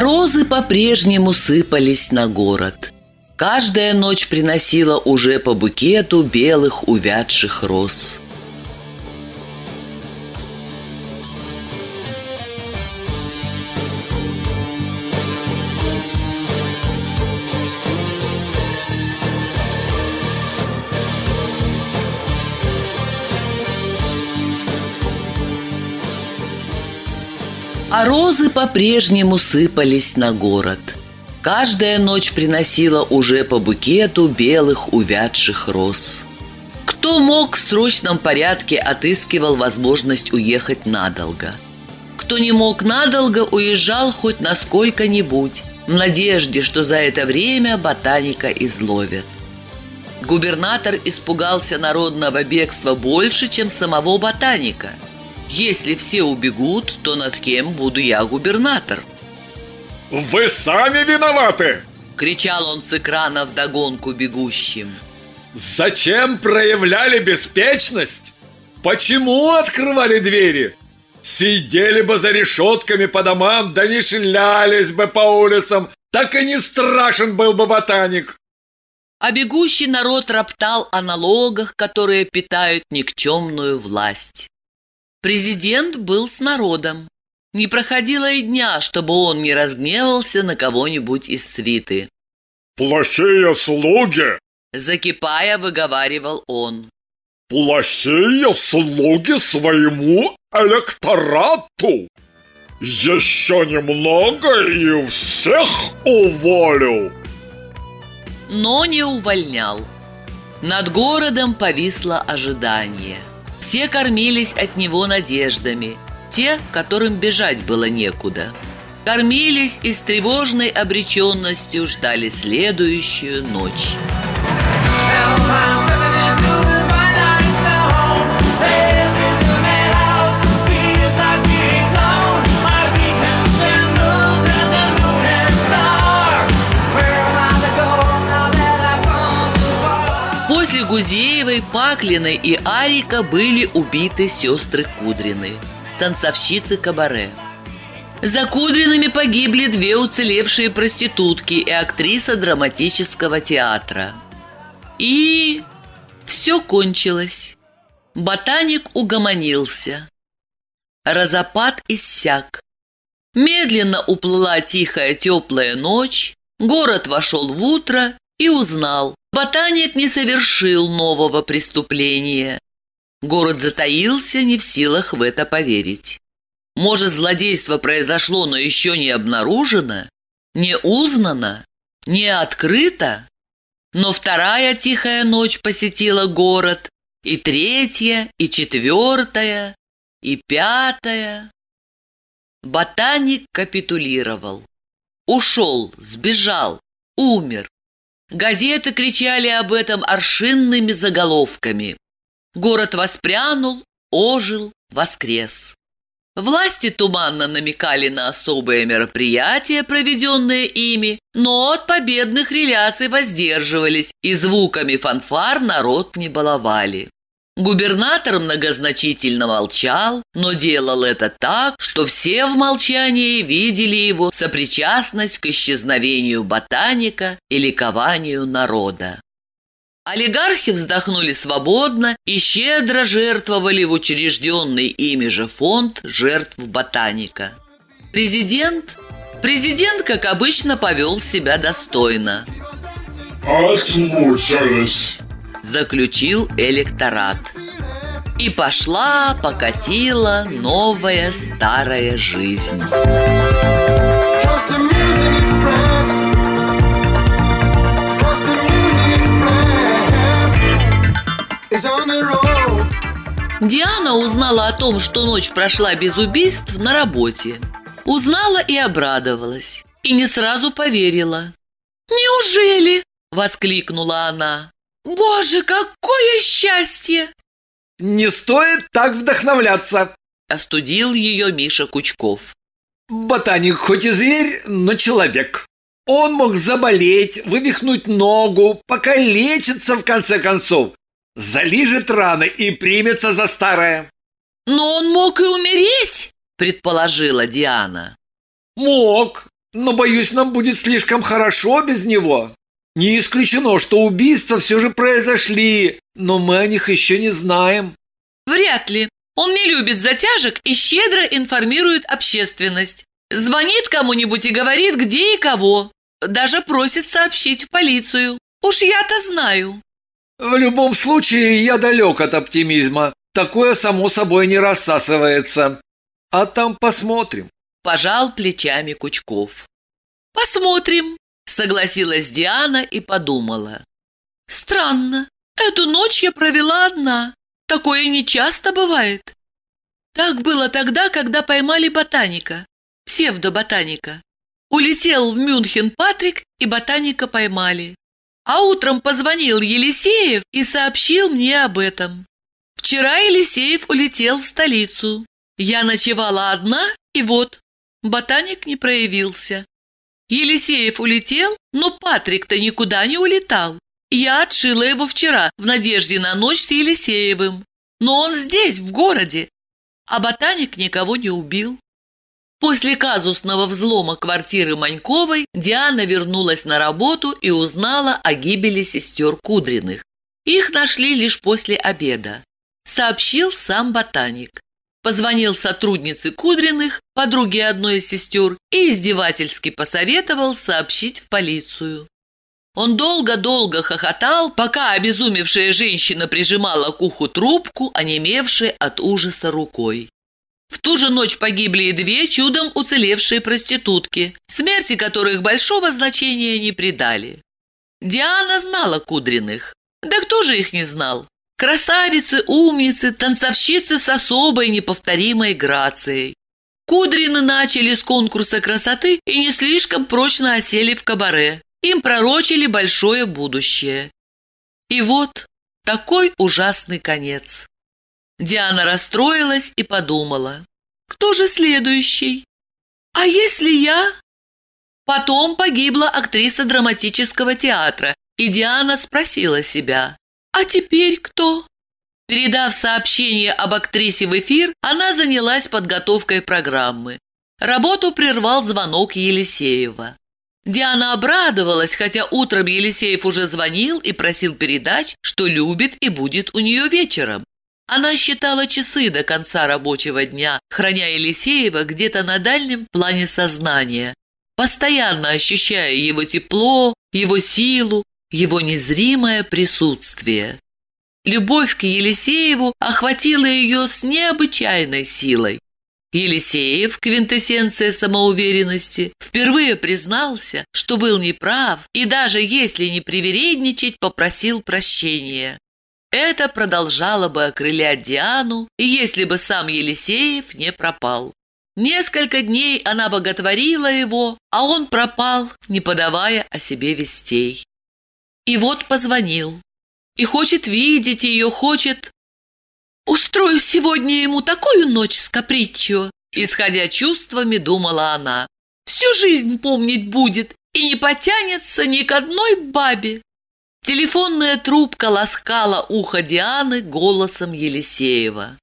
А розы по-прежнему сыпались на город. Каждая ночь приносила уже по букету белых увядших роз. А розы по-прежнему сыпались на город. Каждая ночь приносила уже по букету белых увядших роз. Кто мог в срочном порядке отыскивал возможность уехать надолго. Кто не мог надолго, уезжал хоть на сколько-нибудь, в надежде, что за это время ботаника изловят. Губернатор испугался народного бегства больше, чем самого ботаника. Если все убегут, то над кем буду я губернатор? Вы сами виноваты! Кричал он с экрана вдогонку бегущим. Зачем проявляли беспечность? Почему открывали двери? Сидели бы за решетками по домам, да не шлялись бы по улицам, так и не страшен был бы ботаник. А бегущий народ роптал о налогах, которые питают никчемную власть. Президент был с народом. Не проходило и дня, чтобы он не разгневался на кого-нибудь из свиты. Плохие слуги, Закипая, выговаривал он. плохие слуги своему электорату. Еще немного и всех уволю. но не увольнял. Над городом повисло ожидание. Все кормились от него надеждами, те, которым бежать было некуда. Кормились и с тревожной обреченностью ждали следующую ночь. После Гузеевой, Паклиной и Арика были убиты сестры Кудрины, танцовщицы кабаре. За Кудриными погибли две уцелевшие проститутки и актриса драматического театра. И все кончилось. Ботаник угомонился. Разопад иссяк. Медленно уплыла тихая теплая ночь, город вошел в утро и узнал, ботаник не совершил нового преступления. Город затаился, не в силах в это поверить. Может, злодейство произошло, но еще не обнаружено, не узнано, не открыто? Но вторая тихая ночь посетила город, и третья, и четвертая, и пятая. Ботаник капитулировал. Ушел, сбежал, умер. Газеты кричали об этом аршинными заголовками. Город воспрянул, ожил, воскрес. Власти туманно намекали на особые мероприятия, проведенные ими, но от победных реляций воздерживались и звуками фанфар народ не баловали. Губернатор многозначительно молчал, но делал это так, что все в молчании видели его сопричастность к исчезновению ботаника и ликованию народа. Олигархи вздохнули свободно и щедро жертвовали в учрежденный ими же фонд жертв ботаника. Президент? Президент, как обычно, повел себя достойно. Отмучились. Заключил электорат. И пошла, покатила новая старая жизнь. Диана узнала о том, что ночь прошла без убийств на работе. Узнала и обрадовалась. И не сразу поверила. «Неужели?» – воскликнула она. «Боже, какое счастье!» Не стоит так вдохновляться. Остудил ее Миша Кучков. Ботаник хоть и зверь, но человек. Он мог заболеть, вывихнуть ногу, покалечиться в конце концов. Залижет раны и примется за старое. «Но он мог и умереть!» – предположила Диана. Мог, но, боюсь, нам будет слишком хорошо без него. Не исключено, что убийства все же произошли, но мы о них еще не знаем. Вряд ли. Он не любит затяжек и щедро информирует общественность. Звонит кому-нибудь и говорит, где и кого. Даже просит сообщить в полицию. Уж я-то знаю. В любом случае, я далек от оптимизма. Такое само собой не рассасывается. А там посмотрим. Пожал плечами Кучков. Посмотрим, согласилась Диана и подумала. Странно, эту ночь я провела одна. Такое нечасто бывает. Так было тогда, когда поймали ботаника, псевдоботаника. Улетел в Мюнхен Патрик, и ботаника поймали. А утром позвонил Елисеев и сообщил мне об этом. Вчера Елисеев улетел в столицу. Я ночевала одна, и вот, ботаник не проявился. Елисеев улетел, но Патрик-то никуда не улетал. Я отшила его вчера в надежде на ночь с Елисеевым. Но он здесь, в городе. А ботаник никого не убил. После казусного взлома квартиры Маньковой Диана вернулась на работу и узнала о гибели сестер Кудриных. Их нашли лишь после обеда. Сообщил сам ботаник. Позвонил сотруднице Кудриных, подруге одной из сестер, и издевательски посоветовал сообщить в полицию. Он долго-долго хохотал, пока обезумевшая женщина прижимала к уху трубку, онемевшей от ужаса рукой. В ту же ночь погибли и две чудом уцелевшие проститутки, смерти которых большого значения не придали. Диана знала Кудриных. Да кто же их не знал? Красавицы, умницы, танцовщицы с особой неповторимой грацией. Кудрины начали с конкурса красоты и не слишком прочно осели в кабаре. Им пророчили большое будущее. И вот такой ужасный конец. Диана расстроилась и подумала, кто же следующий? А если я? Потом погибла актриса драматического театра, и Диана спросила себя, а теперь кто? Передав сообщение об актрисе в эфир, она занялась подготовкой программы. Работу прервал звонок Елисеева. Диана обрадовалась, хотя утром Елисеев уже звонил и просил передать, что любит и будет у нее вечером. Она считала часы до конца рабочего дня, храня Елисеева где-то на дальнем плане сознания, постоянно ощущая его тепло, его силу, его незримое присутствие. Любовь к Елисееву охватила ее с необычайной силой. Елисеев, квинтэссенция самоуверенности, впервые признался, что был неправ и даже если не привередничать, попросил прощения. Это продолжало бы окрылять Диану, если бы сам Елисеев не пропал. Несколько дней она боготворила его, а он пропал, не подавая о себе вестей. И вот позвонил. И хочет видеть ее, хочет... «Устрою сегодня ему такую ночь с каприччо!» Исходя чувствами, думала она. «Всю жизнь помнить будет и не потянется ни к одной бабе!» Телефонная трубка ласкала ухо Дианы голосом Елисеева.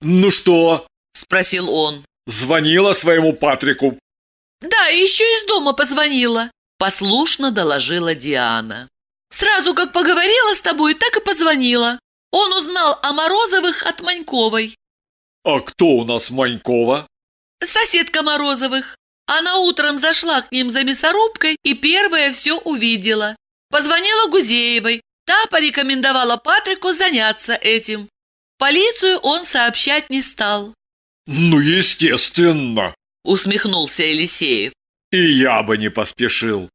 Ну что? Спросил он. Звонила своему Патрику. Да, еще из дома позвонила. Послушно доложила Диана. Сразу как поговорила с тобой, так и позвонила. Он узнал о Морозовых от Маньковой. А кто у нас Манькова? Соседка Морозовых. Она утром зашла к ним за мясорубкой и первая все увидела. Позвонила Гузеевой. Та порекомендовала Патрику заняться этим. Полицию он сообщать не стал. Ну, естественно. Усмехнулся Елисеев. И я бы не поспешил.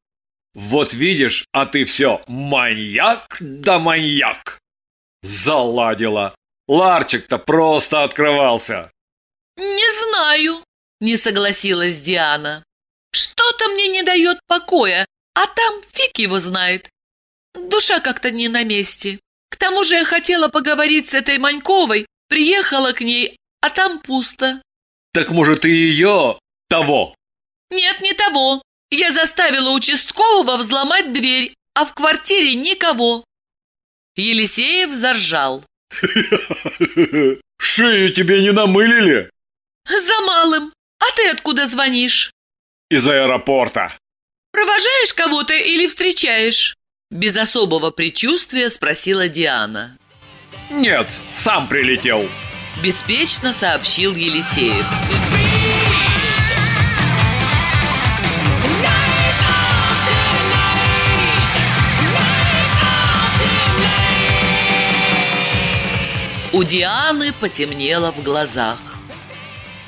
Вот видишь, а ты все маньяк да маньяк. Заладила. Ларчик-то просто открывался. «Не знаю», – не согласилась Диана. «Что-то мне не дает покоя, а там фиг его знает. Душа как-то не на месте. К тому же я хотела поговорить с этой Маньковой, приехала к ней, а там пусто». Так может и ее того? «Нет, не того. Я заставила участкового взломать дверь, а в квартире никого». Елисеев заржал. Шею тебе не намылили? «За малым. А ты откуда звонишь? Из аэропорта. Провожаешь кого-то или встречаешь?» Без особого предчувствия спросила Диана. Нет, сам прилетел. Беспечно сообщил Елисеев. У Дианы потемнело в глазах.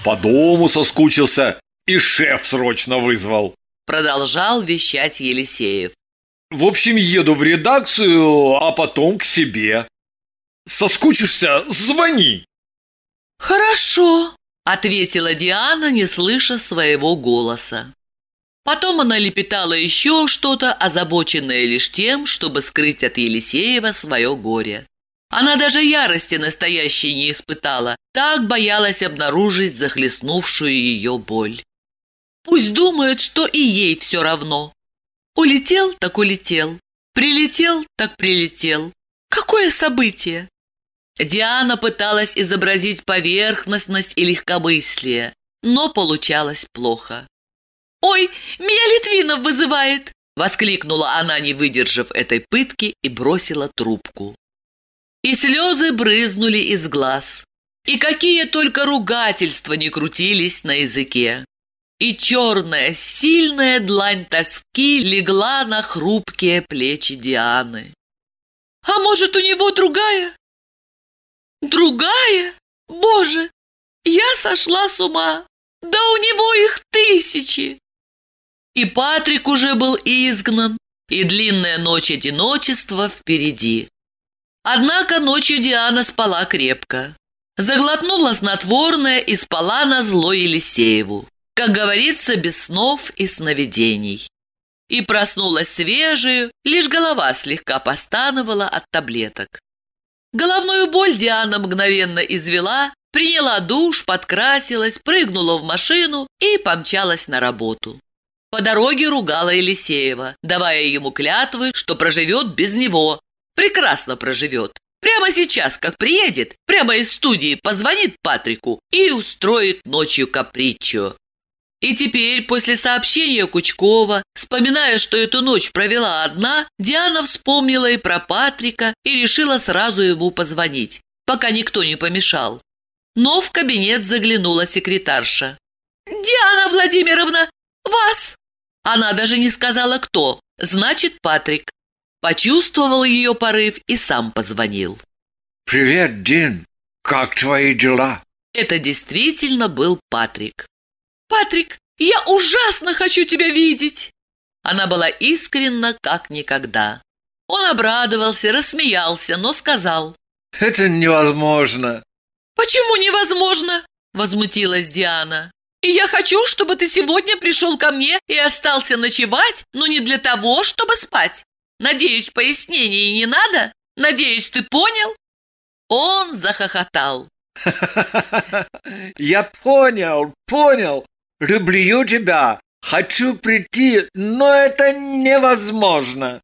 По дому соскучился и шеф срочно вызвал. Продолжал вещать Елисеев. В общем, еду в редакцию, а потом к себе. Соскучишься, звони. «Хорошо», — ответила Диана, не слыша своего голоса. Потом она лепетала еще что-то, озабоченное лишь тем, чтобы скрыть от Елисеева свое горе. Она даже ярости настоящей не испытала, так боялась обнаружить захлестнувшую ее боль. Пусть думает, что и ей все равно. Улетел, так улетел. Прилетел, так прилетел. Какое событие? Диана пыталась изобразить поверхностность и легкомыслие, но получалось плохо. «Ой, меня Литвинов вызывает!» – воскликнула она, не выдержав этой пытки, и бросила трубку. И слезы брызнули из глаз. И какие только ругательства не крутились на языке. И черная, сильная длань тоски легла на хрупкие плечи Дианы. «А может, у него другая?» «Другая? Боже, я сошла с ума! Да у него их тысячи!» И Патрик уже был изгнан, и длинная ночь одиночества впереди. Однако ночью Диана спала крепко. Заглотнула снотворное и спала на зло Елисееву. Как говорится, без снов и сновидений. И проснулась свежую, лишь голова слегка постановала от таблеток. Головную боль Диана мгновенно извела, приняла душ, подкрасилась, прыгнула в машину и помчалась на работу. По дороге ругала Елисеева, давая ему клятвы, что проживет без него. Прекрасно проживет. Прямо сейчас, как приедет, прямо из студии позвонит Патрику и устроит ночью капричо. И теперь, после сообщения Кучкова, вспоминая, что эту ночь провела одна, Диана вспомнила и про Патрика и решила сразу ему позвонить, пока никто не помешал. Но в кабинет заглянула секретарша. «Диана Владимировна, вас!» Она даже не сказала, кто. Значит, Патрик. Почувствовал ее порыв и сам позвонил. «Привет, Дин! Как твои дела?» Это действительно был Патрик. «Патрик, я ужасно хочу тебя видеть!» Она была искренна, как никогда. Он обрадовался, рассмеялся, но сказал. «Это невозможно!» «Почему невозможно?» – возмутилась Диана. «И я хочу, чтобы ты сегодня пришел ко мне и остался ночевать, но не для того, чтобы спать. Надеюсь, пояснений не надо? Надеюсь, ты понял?» Он захохотал. Я понял, понял. Люблю тебя. Хочу прийти, но это невозможно.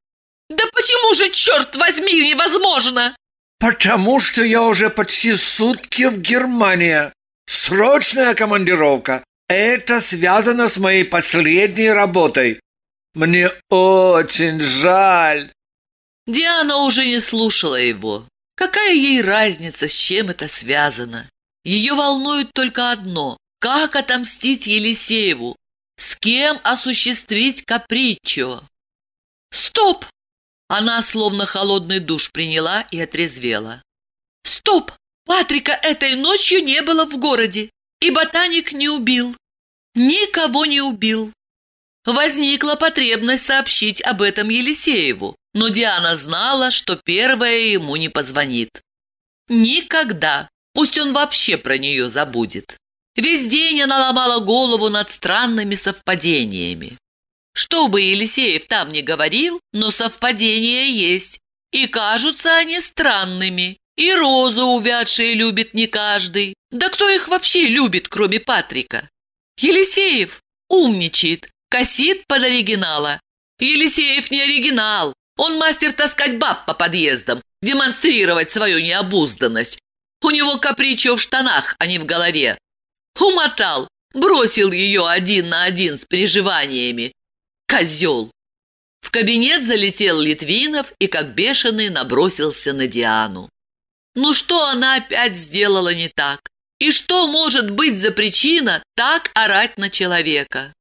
«Да почему же, черт возьми, невозможно?» Потому что я уже почти сутки в Германии. Срочная командировка. Это связано с моей последней работой. Мне очень жаль. Диана уже не слушала его. Какая ей разница, с чем это связано? Ее волнует только одно – как отомстить Елисееву? С кем осуществить капричо? Стоп! Она словно холодный душ приняла и отрезвела. Стоп! Патрика этой ночью не было в городе, и ботаник не убил. Никого не убил. Возникла потребность сообщить об этом Елисееву. но Диана знала, что первая ему не позвонит. Никогда. Пусть он вообще про нее забудет. Весь день она ломала голову над странными совпадениями. Что бы Елисеев там ни говорил, но совпадения есть. И кажутся они странными. И розы увядшие любит не каждый. Да кто их вообще любит, кроме Патрика? Елисеев умничает, косит под оригинала. Елисеев не оригинал. Он мастер таскать баб по подъездам, демонстрировать свою необузданность. У него капричо в штанах, а не в голове. Умотал, бросил ее один на один с переживаниями. Козел! В кабинет залетел Литвинов и как бешеный набросился на Диану. Ну что она опять сделала не так? И что может быть за причина так орать на человека?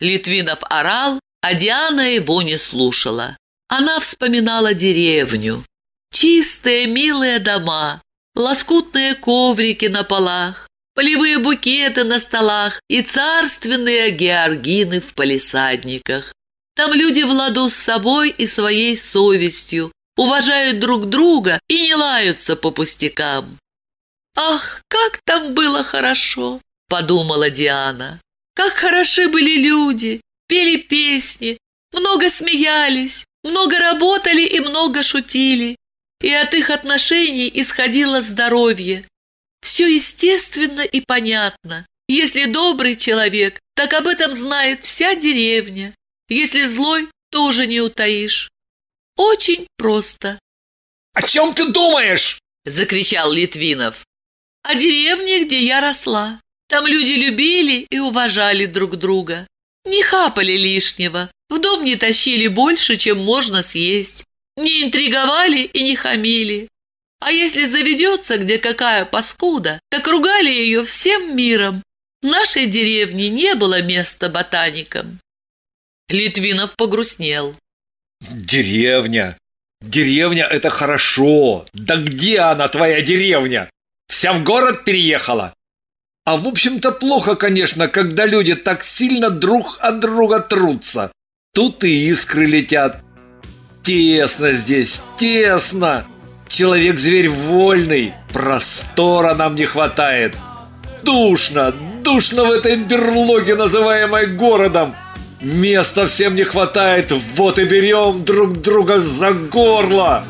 Литвинов орал, а Диана его не слушала. Она вспоминала деревню. Чистые, милые дома, лоскутные коврики на полах, полевые букеты на столах и царственные георгины в палисадниках. Там люди в ладу с собой и своей совестью, уважают друг друга и не лаются по пустякам. «Ах, как там было хорошо!» – подумала Диана. «Как хороши были люди, пели песни, много смеялись, много работали и много шутили, и от их отношений исходило здоровье. Все естественно и понятно. Если добрый человек, так об этом знает вся деревня. Если злой, тоже не утаишь. Очень просто. О чем ты думаешь? Закричал Литвинов. О деревне, где я росла. Там люди любили и уважали друг друга. Не хапали лишнего, в дом не тащили больше, чем можно съесть. Не интриговали и не хамили. А если заведется где какая паскуда, так ругали ее всем миром. В нашей деревне не было места ботаникам. Литвинов погрустнел. Деревня. Деревня – это хорошо. Да где она, твоя деревня? Вся в город переехала? А в общем-то плохо, конечно, когда люди так сильно друг от друга трутся. Тут и искры летят. Тесно здесь, тесно. Человек-зверь вольный, простора нам не хватает. Душно, душно в этой берлоге, называемой городом. Места всем не хватает, вот и берем друг друга за горло.